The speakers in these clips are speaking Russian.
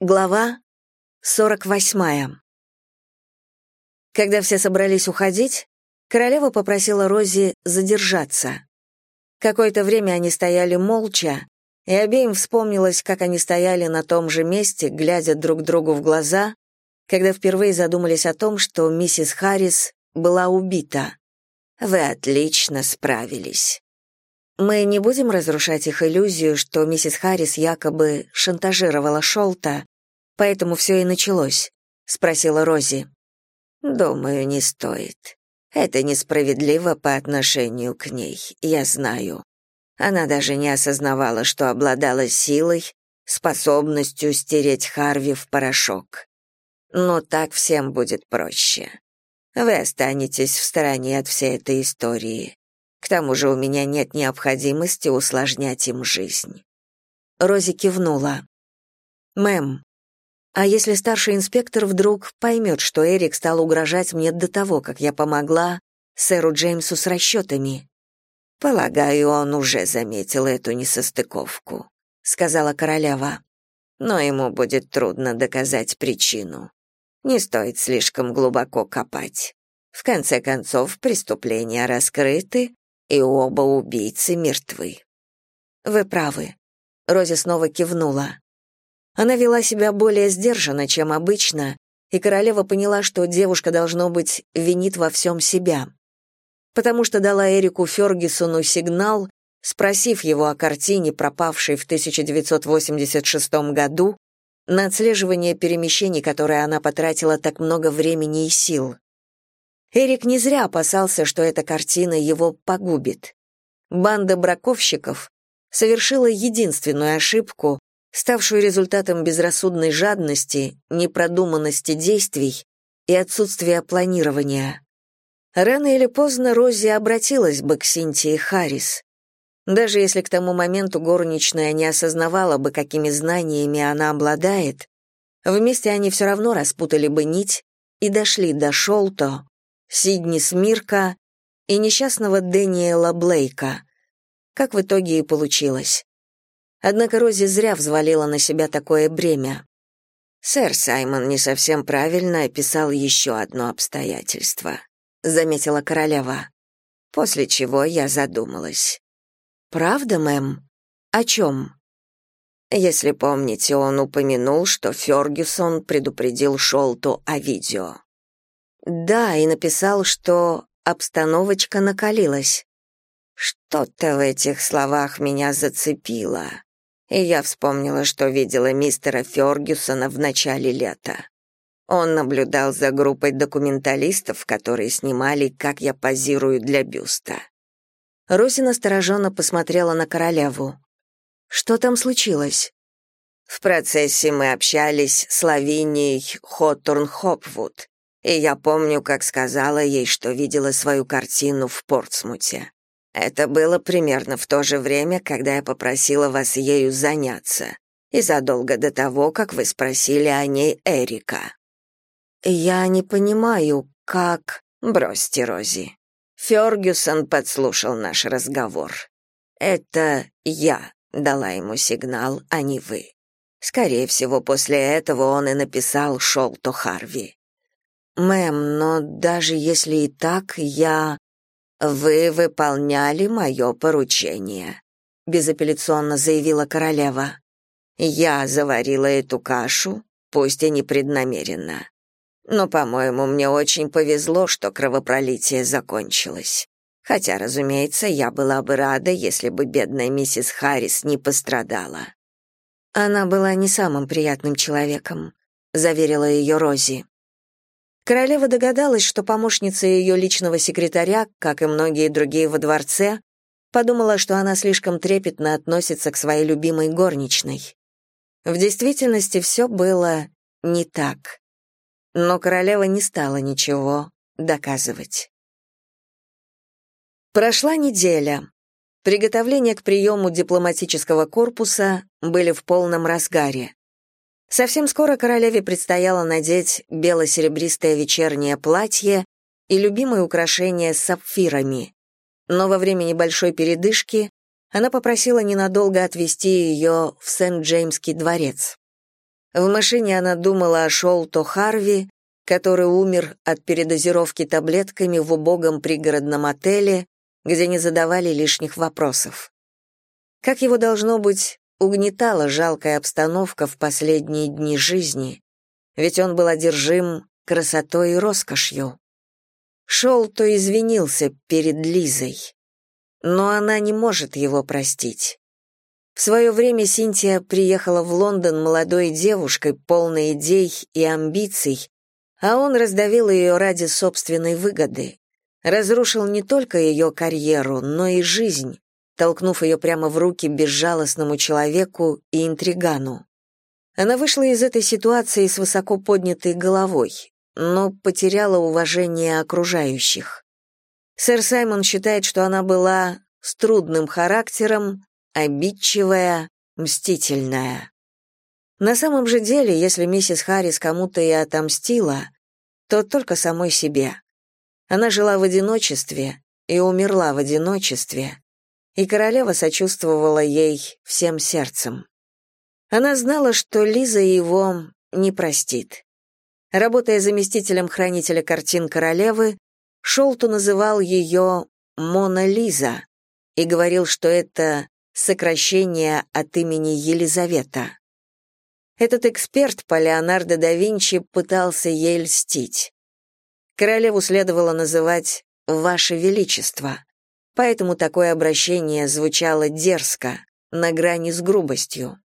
Глава 48. Когда все собрались уходить, королева попросила Рози задержаться. Какое-то время они стояли молча, и обеим вспомнилось, как они стояли на том же месте, глядя друг другу в глаза, когда впервые задумались о том, что миссис Харрис была убита. «Вы отлично справились», мы не будем разрушать их иллюзию, что миссис Харрис якобы шантажировала Шолта, поэтому все и началось, спросила Рози. Думаю, не стоит. Это несправедливо по отношению к ней, я знаю. Она даже не осознавала, что обладала силой, способностью стереть Харви в порошок. Но так всем будет проще. Вы останетесь в стороне от всей этой истории. К тому же у меня нет необходимости усложнять им жизнь. Рози кивнула. Мэм, а если старший инспектор вдруг поймет, что Эрик стал угрожать мне до того, как я помогла сэру Джеймсу с расчетами?» «Полагаю, он уже заметил эту несостыковку», — сказала королева. «Но ему будет трудно доказать причину. Не стоит слишком глубоко копать. В конце концов, преступления раскрыты, и оба убийцы мертвы. Вы правы. Рози снова кивнула. Она вела себя более сдержанно, чем обычно, и королева поняла, что девушка, должно быть, винит во всем себя. Потому что дала Эрику Фергюсону сигнал, спросив его о картине, пропавшей в 1986 году, на отслеживание перемещений, которые она потратила так много времени и сил. Эрик не зря опасался, что эта картина его погубит. Банда браковщиков совершила единственную ошибку, ставшую результатом безрассудной жадности, непродуманности действий и отсутствия планирования. Рано или поздно Рози обратилась бы к Синтии Харрис. Даже если к тому моменту горничная не осознавала бы, какими знаниями она обладает, вместе они все равно распутали бы нить и дошли до Шолто, Сидни Смирка и несчастного Дэниела Блейка, как в итоге и получилось. Однако Рози зря взвалила на себя такое бремя. «Сэр Саймон не совсем правильно описал еще одно обстоятельство», — заметила королева. После чего я задумалась. «Правда, мэм? О чем?» Если помните, он упомянул, что Фергюсон предупредил Шолту о видео. Да, и написал, что обстановочка накалилась. Что-то в этих словах меня зацепило. И я вспомнила, что видела мистера Фергюсона в начале лета. Он наблюдал за группой документалистов, которые снимали, как я позирую для бюста. Роси настороженно посмотрела на королеву. «Что там случилось?» В процессе мы общались с Лавинией Хотторн-Хопвуд, и я помню, как сказала ей, что видела свою картину в Портсмуте. Это было примерно в то же время, когда я попросила вас ею заняться, и задолго до того, как вы спросили о ней Эрика. Я не понимаю, как... Бросьте, Рози. Фергюсон подслушал наш разговор. Это я дала ему сигнал, а не вы. Скорее всего, после этого он и написал Шолту Харви. «Мэм, но даже если и так, я...» «Вы выполняли мое поручение», — безапелляционно заявила королева. «Я заварила эту кашу, пусть и непреднамеренно. Но, по-моему, мне очень повезло, что кровопролитие закончилось. Хотя, разумеется, я была бы рада, если бы бедная миссис Харрис не пострадала». «Она была не самым приятным человеком», — заверила ее Рози. Королева догадалась, что помощница ее личного секретаря, как и многие другие во дворце, подумала, что она слишком трепетно относится к своей любимой горничной. В действительности все было не так. Но королева не стала ничего доказывать. Прошла неделя. Приготовления к приему дипломатического корпуса были в полном разгаре. Совсем скоро королеве предстояло надеть бело-серебристое вечернее платье и любимые украшения с сапфирами. Но во время небольшой передышки она попросила ненадолго отвезти ее в Сент-Джеймский дворец. В машине она думала о Шолто Харви, который умер от передозировки таблетками в убогом пригородном отеле, где не задавали лишних вопросов. Как его должно быть, угнетала жалкая обстановка в последние дни жизни, ведь он был одержим красотой и роскошью. Шолто извинился перед Лизой, но она не может его простить. В свое время Синтия приехала в Лондон молодой девушкой, полной идей и амбиций, а он раздавил ее ради собственной выгоды. Разрушил не только ее карьеру, но и жизнь, толкнув ее прямо в руки безжалостному человеку и интригану. Она вышла из этой ситуации с высоко поднятой головой, но потеряла уважение окружающих. Сэр Саймон считает, что она была с трудным характером, обидчивая, мстительная. На самом же деле, если миссис Харрис кому-то и отомстила, то только самой себе. Она жила в одиночестве и умерла в одиночестве, и королева сочувствовала ей всем сердцем. Она знала, что Лиза его не простит. Работая заместителем хранителя картин королевы, Шолту называл ее «Мона Лиза» и говорил, что это сокращение от имени Елизавета. Этот эксперт по Леонардо да Винчи пытался ей льстить. Королеву следовало называть «Ваше Величество», поэтому такое обращение звучало дерзко, на грани с грубостью.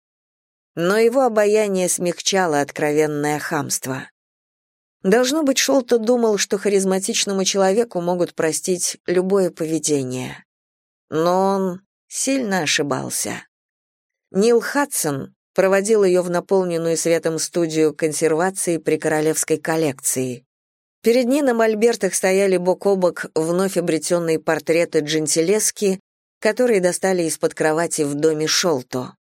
Но его обаяние смягчало откровенное хамство. Должно быть, Шолто думал, что харизматичному человеку могут простить любое поведение. Но он сильно ошибался. Нил Хадсон проводил ее в наполненную светом студию консервации при королевской коллекции. Перед ней на мольбертах стояли бок о бок вновь обретенные портреты Джентилески, которые достали из-под кровати в доме Шолто.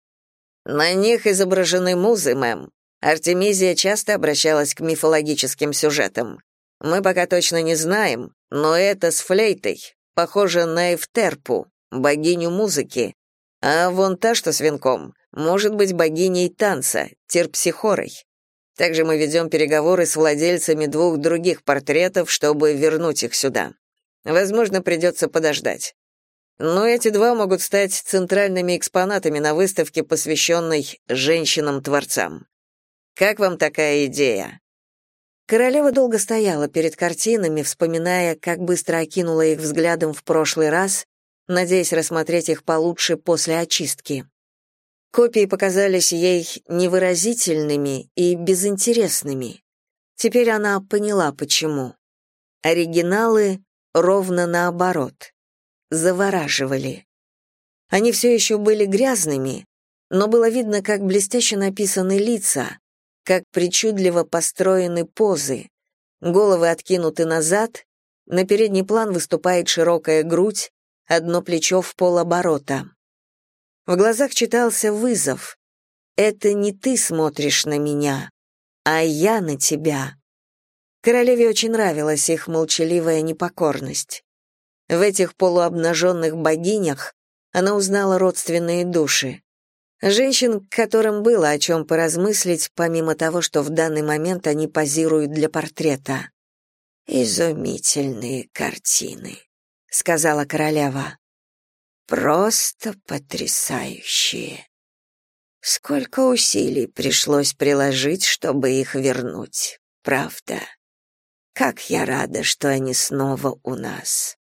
«На них изображены музы, мэм. Артемизия часто обращалась к мифологическим сюжетам. Мы пока точно не знаем, но это с флейтой, похоже на Эфтерпу, богиню музыки. А вон та, что с венком, может быть богиней танца, Терпсихорой. Также мы ведем переговоры с владельцами двух других портретов, чтобы вернуть их сюда. Возможно, придется подождать. Но эти два могут стать центральными экспонатами на выставке, посвященной женщинам-творцам. Как вам такая идея? Королева долго стояла перед картинами, вспоминая, как быстро окинула их взглядом в прошлый раз надеясь рассмотреть их получше после очистки. Копии показались ей невыразительными и безинтересными. Теперь она поняла, почему. Оригиналы ровно наоборот. Завораживали. Они все еще были грязными, но было видно, как блестяще написаны лица, как причудливо построены позы. Головы откинуты назад, на передний план выступает широкая грудь, одно плечо в полоборота. В глазах читался вызов. «Это не ты смотришь на меня, а я на тебя». Королеве очень нравилась их молчаливая непокорность. В этих полуобнаженных богинях она узнала родственные души. Женщин, которым было о чем поразмыслить, помимо того, что в данный момент они позируют для портрета. «Изумительные картины», — сказала королева. «Просто потрясающие. Сколько усилий пришлось приложить, чтобы их вернуть, правда? Как я рада, что они снова у нас».